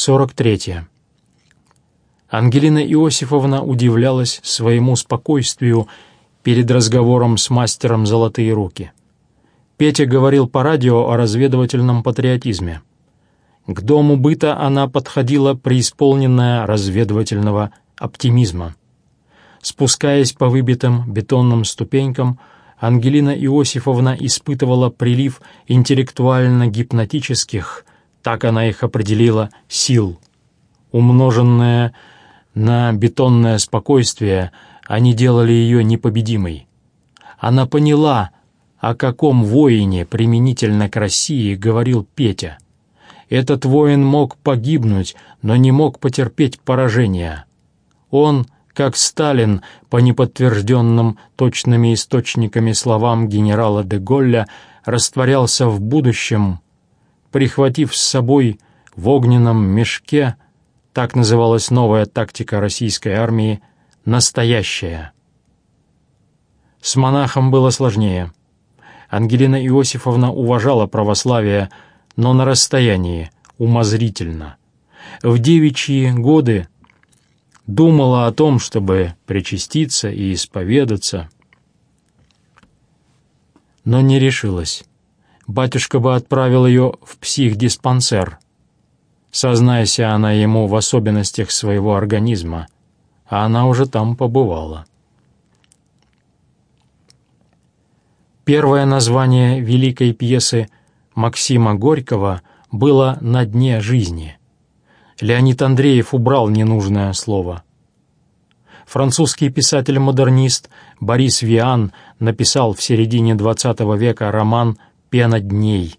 43. Ангелина Иосифовна удивлялась своему спокойствию перед разговором с мастером «Золотые руки». Петя говорил по радио о разведывательном патриотизме. К дому быта она подходила преисполненная разведывательного оптимизма. Спускаясь по выбитым бетонным ступенькам, Ангелина Иосифовна испытывала прилив интеллектуально-гипнотических, так она их определила, сил. Умноженное на бетонное спокойствие, они делали ее непобедимой. Она поняла, о каком воине применительно к России говорил Петя. Этот воин мог погибнуть, но не мог потерпеть поражения. Он — как Сталин, по неподтвержденным точными источниками словам генерала де Голля, растворялся в будущем, прихватив с собой в огненном мешке, так называлась новая тактика российской армии, настоящая. С монахом было сложнее. Ангелина Иосифовна уважала православие, но на расстоянии, умозрительно. В девичьи годы думала о том, чтобы причаститься и исповедаться, но не решилась. Батюшка бы отправил ее в психдиспансер, сознайся она ему в особенностях своего организма, а она уже там побывала. Первое название великой пьесы Максима Горького было «На дне жизни». Леонид Андреев убрал ненужное слово. Французский писатель-модернист Борис Виан написал в середине XX века роман «Пена дней».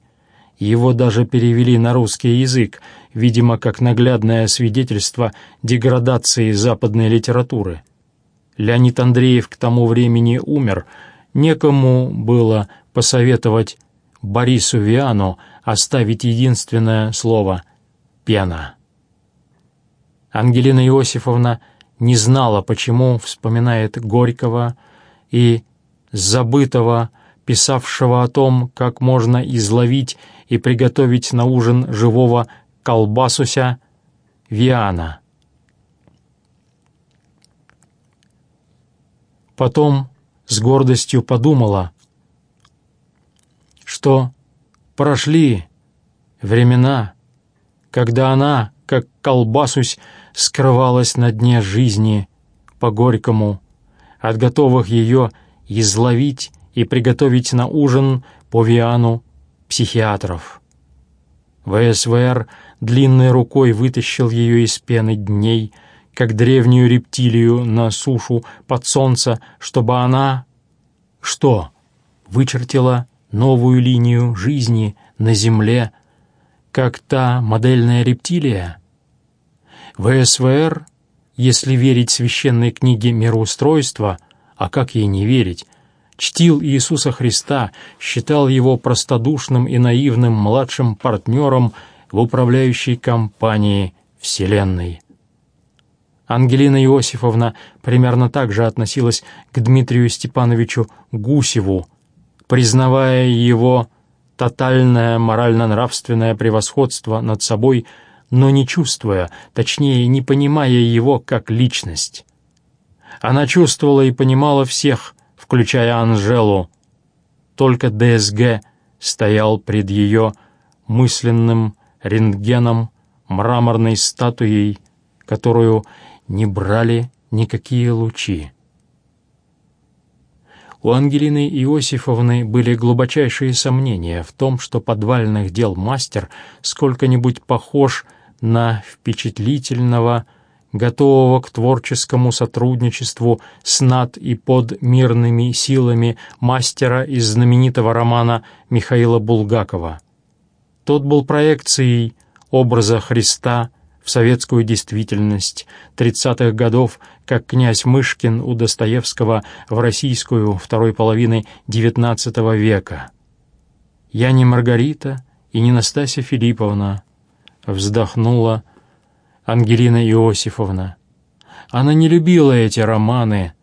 Его даже перевели на русский язык, видимо, как наглядное свидетельство деградации западной литературы. Леонид Андреев к тому времени умер, некому было посоветовать Борису Виану оставить единственное слово «пена». Ангелина Иосифовна не знала, почему вспоминает Горького и забытого, писавшего о том, как можно изловить и приготовить на ужин живого колбасуся Виана. Потом с гордостью подумала, что прошли времена, когда она, как колбасусь, скрывалась на дне жизни по-горькому, от готовых ее изловить и приготовить на ужин по Виану психиатров. ВСВР длинной рукой вытащил ее из пены дней, как древнюю рептилию на сушу под солнце, чтобы она... Что? Вычертила новую линию жизни на Земле, как та модельная рептилия? ВСВР, если верить священной книге мироустройства, а как ей не верить, чтил Иисуса Христа, считал его простодушным и наивным младшим партнером в управляющей компании Вселенной. Ангелина Иосифовна примерно так же относилась к Дмитрию Степановичу Гусеву, признавая его тотальное морально-нравственное превосходство над собой – но не чувствуя, точнее, не понимая его как личность. Она чувствовала и понимала всех, включая Анжелу. Только ДСГ стоял пред ее мысленным рентгеном, мраморной статуей, которую не брали никакие лучи. У Ангелины Иосифовны были глубочайшие сомнения в том, что подвальных дел мастер сколько-нибудь похож на впечатлительного, готового к творческому сотрудничеству с над и под мирными силами мастера из знаменитого романа Михаила Булгакова. Тот был проекцией образа Христа в советскую действительность 30-х годов, как князь Мышкин у Достоевского в российскую второй половины XIX века. «Я не Маргарита и не Настасья Филипповна», вздохнула Ангелина Иосифовна. Она не любила эти романы,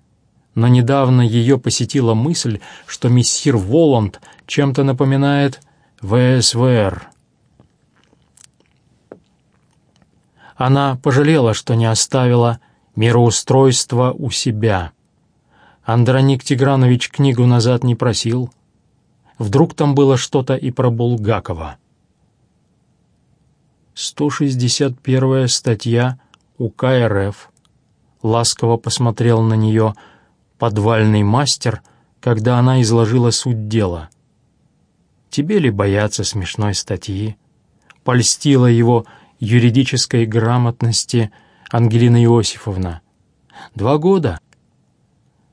но недавно ее посетила мысль, что мессир Воланд чем-то напоминает ВСВР. Она пожалела, что не оставила мироустройство у себя. Андроник Тигранович книгу назад не просил. Вдруг там было что-то и про Булгакова. 161 статья УК РФ. Ласково посмотрел на нее подвальный мастер, когда она изложила суть дела. Тебе ли бояться смешной статьи? Польстила его юридической грамотности Ангелина Иосифовна. Два года.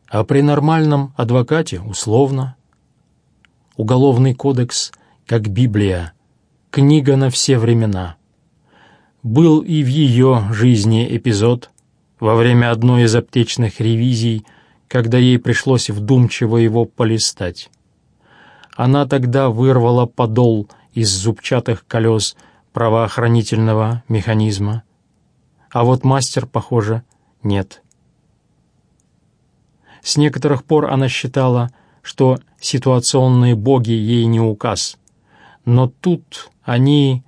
А при нормальном адвокате условно. Уголовный кодекс, как Библия, книга на все времена. Был и в ее жизни эпизод во время одной из аптечных ревизий, когда ей пришлось вдумчиво его полистать. Она тогда вырвала подол из зубчатых колес правоохранительного механизма. А вот мастер, похоже, нет. С некоторых пор она считала, что ситуационные боги ей не указ. Но тут они,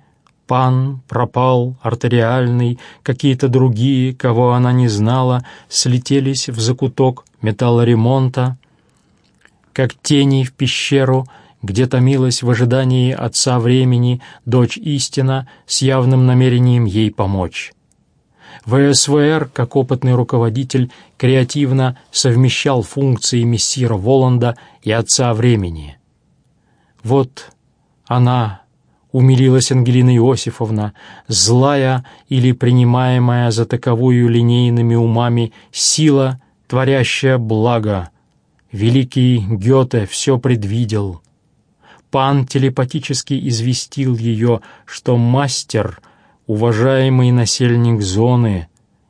пан, пропал, артериальный, какие-то другие, кого она не знала, слетелись в закуток металлоремонта, как тени в пещеру где томилась в ожидании Отца Времени дочь Истина с явным намерением ей помочь. ВСВР, как опытный руководитель, креативно совмещал функции мессира Воланда и Отца Времени. Вот она, умилилась Ангелина Иосифовна, злая или принимаемая за таковую линейными умами сила, творящая благо. Великий Гёте все предвидел — Пан телепатически известил ее, что мастер, уважаемый насельник зоны,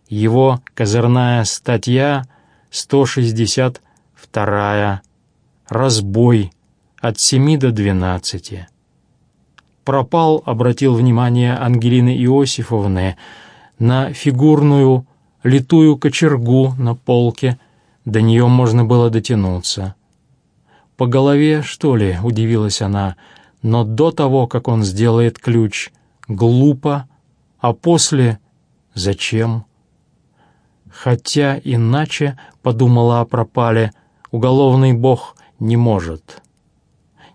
его козырная статья 162 «Разбой» от 7 до 12. Пропал, обратил внимание Ангелины Иосифовны, на фигурную литую кочергу на полке, до нее можно было дотянуться. «По голове, что ли?» — удивилась она. «Но до того, как он сделает ключ, глупо, а после — зачем?» Хотя иначе, — подумала о пропале, — уголовный бог не может.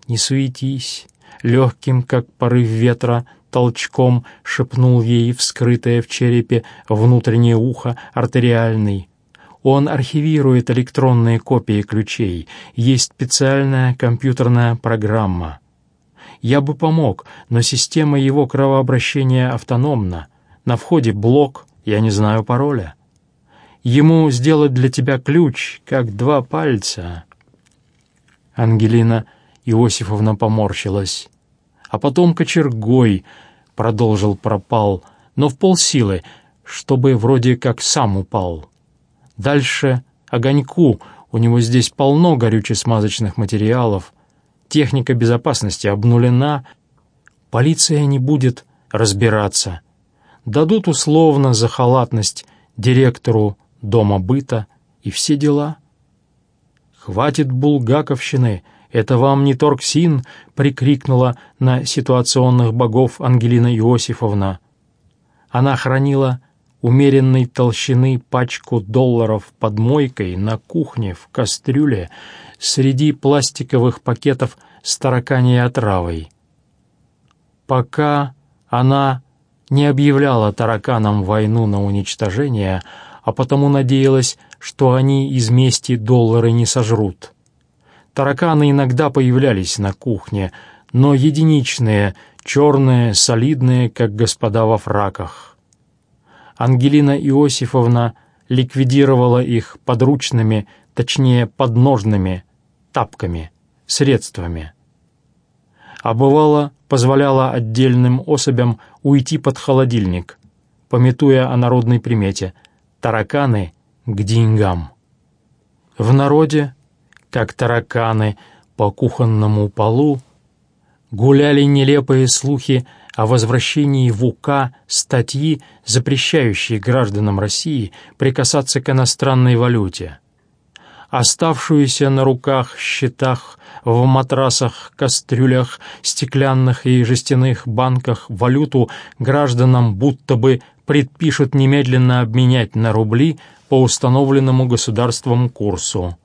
«Не суетись!» — легким, как порыв ветра, толчком шепнул ей вскрытое в черепе внутреннее ухо артериальный — он архивирует электронные копии ключей. Есть специальная компьютерная программа. Я бы помог, но система его кровообращения автономна. На входе блок, я не знаю пароля. Ему сделать для тебя ключ, как два пальца. Ангелина Иосифовна поморщилась. А потом кочергой, продолжил пропал, но в полсилы, чтобы вроде как сам упал. Дальше огоньку, у него здесь полно горюче-смазочных материалов. Техника безопасности обнулена. Полиция не будет разбираться. Дадут условно за халатность директору дома быта и все дела. «Хватит булгаковщины, это вам не торксин!» — прикрикнула на ситуационных богов Ангелина Иосифовна. Она хранила умеренной толщины пачку долларов под мойкой на кухне в кастрюле среди пластиковых пакетов с тараканьей отравой. Пока она не объявляла тараканам войну на уничтожение, а потому надеялась, что они из мести доллары не сожрут. Тараканы иногда появлялись на кухне, но единичные, черные, солидные, как господа во фраках. Ангелина Иосифовна ликвидировала их подручными, точнее подножными, тапками, средствами. А бывало, позволяла отдельным особям уйти под холодильник, пометуя о народной примете «тараканы к деньгам». В народе, как тараканы по кухонному полу, гуляли нелепые слухи о возвращении в УК статьи, запрещающие гражданам России прикасаться к иностранной валюте. Оставшуюся на руках, счетах, в матрасах, кастрюлях, стеклянных и жестяных банках валюту гражданам будто бы предпишут немедленно обменять на рубли по установленному государством курсу.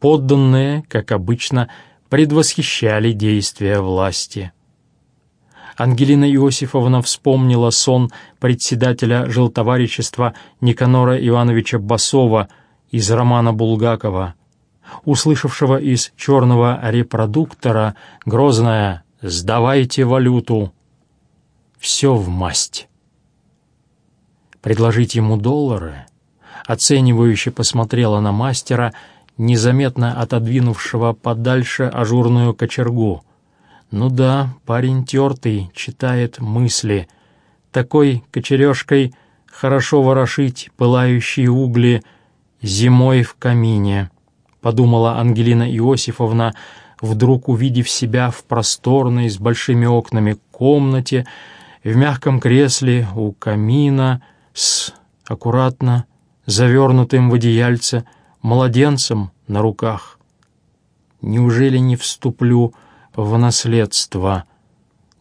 Подданные, как обычно, предвосхищали действия власти. Ангелина Иосифовна вспомнила сон председателя жилтоварищества Никанора Ивановича Басова из романа Булгакова, услышавшего из черного репродуктора грозное «Сдавайте валюту!» Все в масть. Предложить ему доллары? Оценивающе посмотрела на мастера, незаметно отодвинувшего подальше ажурную кочергу. Ну да, парень тертый, читает мысли. Такой кочережкой хорошо ворошить пылающие угли зимой в камине, подумала Ангелина Иосифовна, вдруг увидев себя в просторной с большими окнами комнате, в мягком кресле у камина с аккуратно завернутым в одеяльце младенцем на руках. Неужели не вступлю в наследство?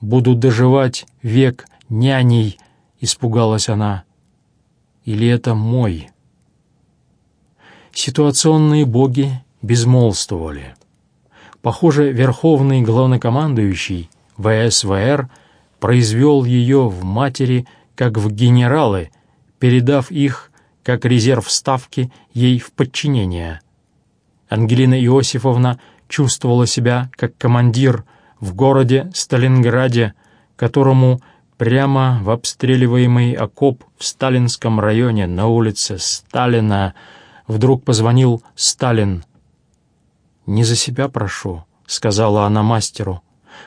Буду доживать век няней, испугалась она. Или это мой? Ситуационные боги безмолвствовали. Похоже, верховный главнокомандующий ВСВР произвел ее в матери, как в генералы, передав их, как резерв ставки, ей в подчинение. Ангелина Иосифовна чувствовала себя как командир в городе Сталинграде, которому прямо в обстреливаемый окоп в сталинском районе на улице Сталина вдруг позвонил Сталин. «Не за себя прошу», — сказала она мастеру.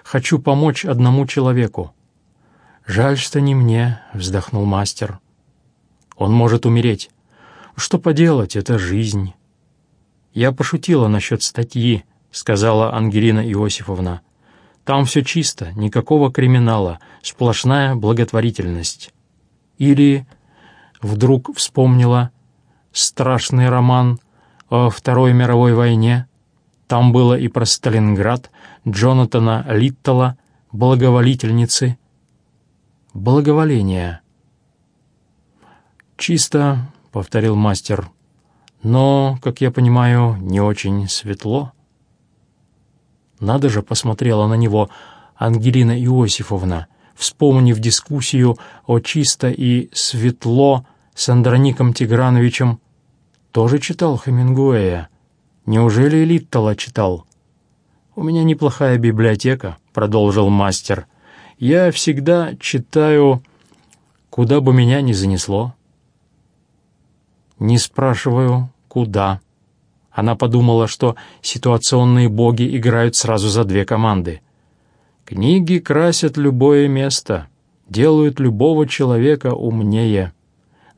«Хочу помочь одному человеку». «Жаль, что не мне», — вздохнул мастер. «Он может умереть. Что поделать, это жизнь». «Я пошутила насчет статьи», — сказала Ангелина Иосифовна. «Там все чисто, никакого криминала, сплошная благотворительность». Или вдруг вспомнила страшный роман о Второй мировой войне. Там было и про Сталинград, Джонатана Литтала, благоволительницы. Благоволение. «Чисто», — повторил мастер, — «но, как я понимаю, не очень светло». Надо же, посмотрела на него Ангелина Иосифовна, вспомнив дискуссию о чисто и светло с Андроником Тиграновичем. Тоже читал Хемингуэя. Неужели Литтала читал? «У меня неплохая библиотека», — продолжил мастер. «Я всегда читаю, куда бы меня ни занесло». «Не спрашиваю, куда», она подумала, что ситуационные боги играют сразу за две команды. Книги красят любое место, делают любого человека умнее.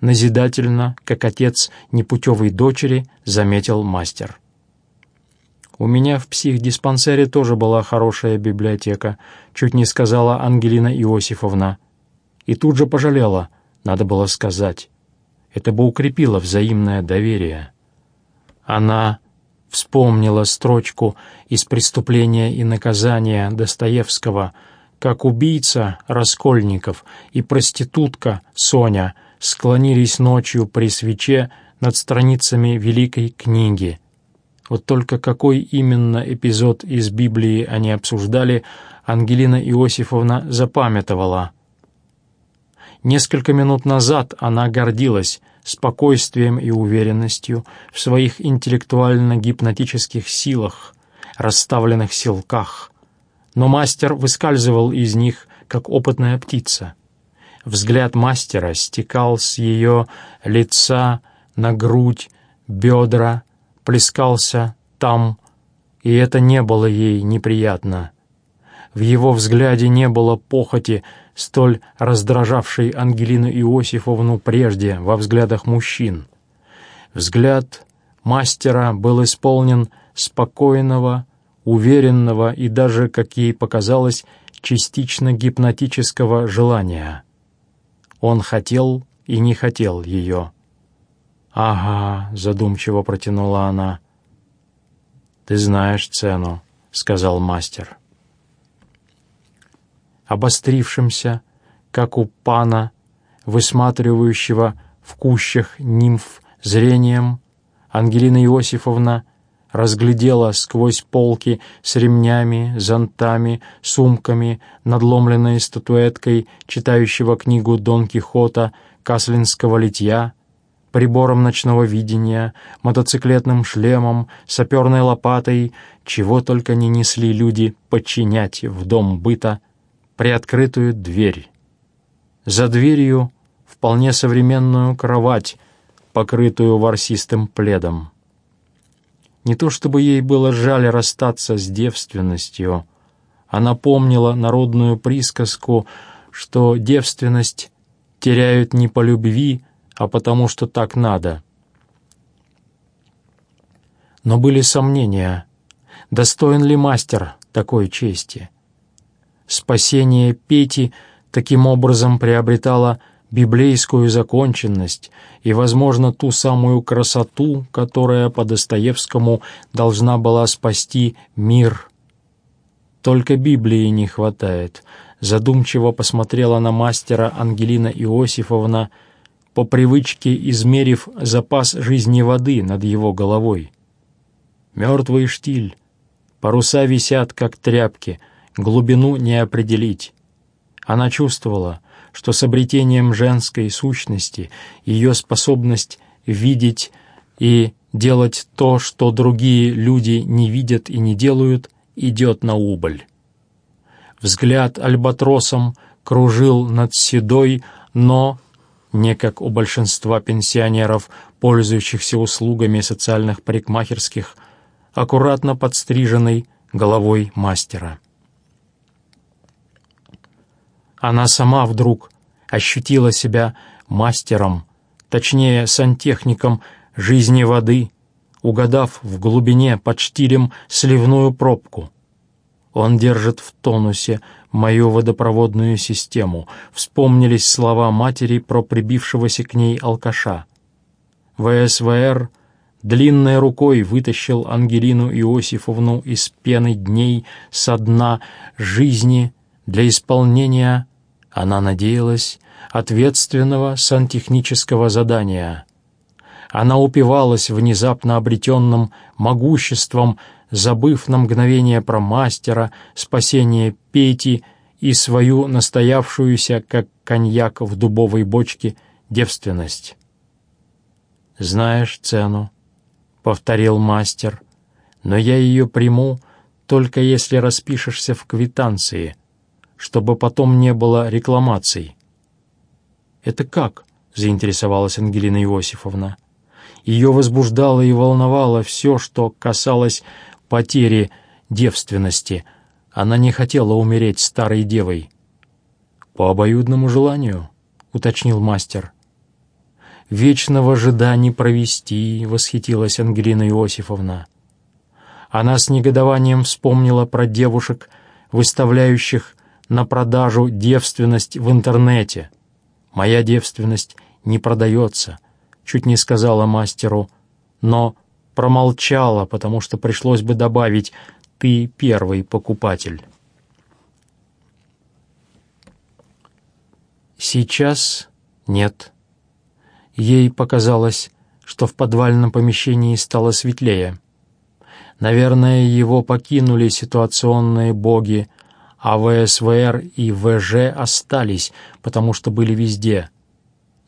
Назидательно, как отец непутевой дочери, заметил мастер. «У меня в психдиспансере тоже была хорошая библиотека», чуть не сказала Ангелина Иосифовна. И тут же пожалела, надо было сказать. Это бы укрепило взаимное доверие. Она вспомнила строчку из «Преступления и наказания» Достоевского, как убийца Раскольников и проститутка Соня склонились ночью при свече над страницами великой книги. Вот только какой именно эпизод из Библии они обсуждали, Ангелина Иосифовна запамятовала. Несколько минут назад она гордилась спокойствием и уверенностью в своих интеллектуально-гипнотических силах, расставленных силках, но мастер выскальзывал из них, как опытная птица. Взгляд мастера стекал с ее лица на грудь, бедра, плескался там, и это не было ей неприятно. В его взгляде не было похоти, столь раздражавшей Ангелину Иосифовну прежде во взглядах мужчин. Взгляд мастера был исполнен спокойного, уверенного и даже, как ей показалось, частично гипнотического желания. Он хотел и не хотел ее. «Ага», — задумчиво протянула она. «Ты знаешь цену», — сказал мастер обострившимся, как у пана, высматривающего в кущах нимф зрением, Ангелина Иосифовна разглядела сквозь полки с ремнями, зонтами, сумками, надломленной статуэткой читающего книгу Дон Кихота, каслинского литья, прибором ночного видения, мотоциклетным шлемом, саперной лопатой, чего только не несли люди подчинять в дом быта, приоткрытую дверь. За дверью вполне современную кровать, покрытую ворсистым пледом. Не то чтобы ей было жаль расстаться с девственностью. Она помнила народную присказку, что девственность теряют не по любви, а потому что так надо. Но были сомнения, достоин ли мастер такой чести. Спасение Пети таким образом приобретало библейскую законченность и, возможно, ту самую красоту, которая по Достоевскому должна была спасти мир. Только Библии не хватает. Задумчиво посмотрела на мастера Ангелина Иосифовна, по привычке измерив запас жизни воды над его головой. Мертвый штиль, паруса висят, как тряпки, глубину не определить. Она чувствовала, что с обретением женской сущности ее способность видеть и делать то, что другие люди не видят и не делают, идет на убыль. Взгляд альбатросом кружил над седой, но не как у большинства пенсионеров, пользующихся услугами социальных парикмахерских, аккуратно подстриженной головой мастера. Она сама вдруг ощутила себя мастером, точнее, сантехником жизни воды, угадав в глубине под штилем сливную пробку. Он держит в тонусе мою водопроводную систему. Вспомнились слова матери про прибившегося к ней алкаша. ВСВР длинной рукой вытащил Ангелину Иосифовну из пены дней со дна жизни для исполнения, она надеялась, ответственного сантехнического задания. Она упивалась внезапно обретенным могуществом забыв на мгновение про мастера, спасение Пети и свою настоявшуюся, как коньяк в дубовой бочке, девственность. «Знаешь цену», — повторил мастер, — «но я ее приму, только если распишешься в квитанции, чтобы потом не было рекламаций». «Это как?» — заинтересовалась Ангелина Иосифовна. Ее возбуждало и волновало все, что касалось потери девственности. Она не хотела умереть старой девой. «По обоюдному желанию», — уточнил мастер. «Вечного жида не провести», — восхитилась Ангелина Иосифовна. Она с негодованием вспомнила про девушек, выставляющих на продажу девственность в интернете. «Моя девственность не продается», — чуть не сказала мастеру, но промолчала, потому что пришлось бы добавить «ты первый покупатель». Сейчас нет. Ей показалось, что в подвальном помещении стало светлее. Наверное, его покинули ситуационные боги, а ВСВР и ВЖ остались, потому что были везде.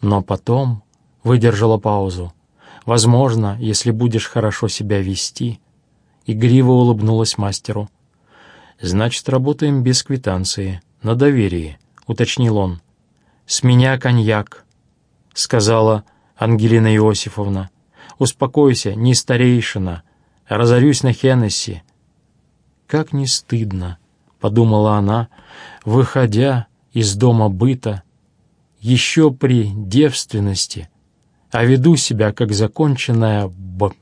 Но потом выдержала паузу. Возможно, если будешь хорошо себя вести». Игриво улыбнулась мастеру. «Значит, работаем без квитанции, на доверии», — уточнил он. «С меня коньяк», — сказала Ангелина Иосифовна. «Успокойся, не старейшина, разорюсь на Хеннесси». «Как не стыдно», — подумала она, выходя из дома быта, еще при девственности — а веду себя как законченная б